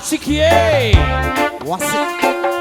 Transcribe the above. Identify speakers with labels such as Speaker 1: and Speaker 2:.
Speaker 1: Achiquei! Nossa!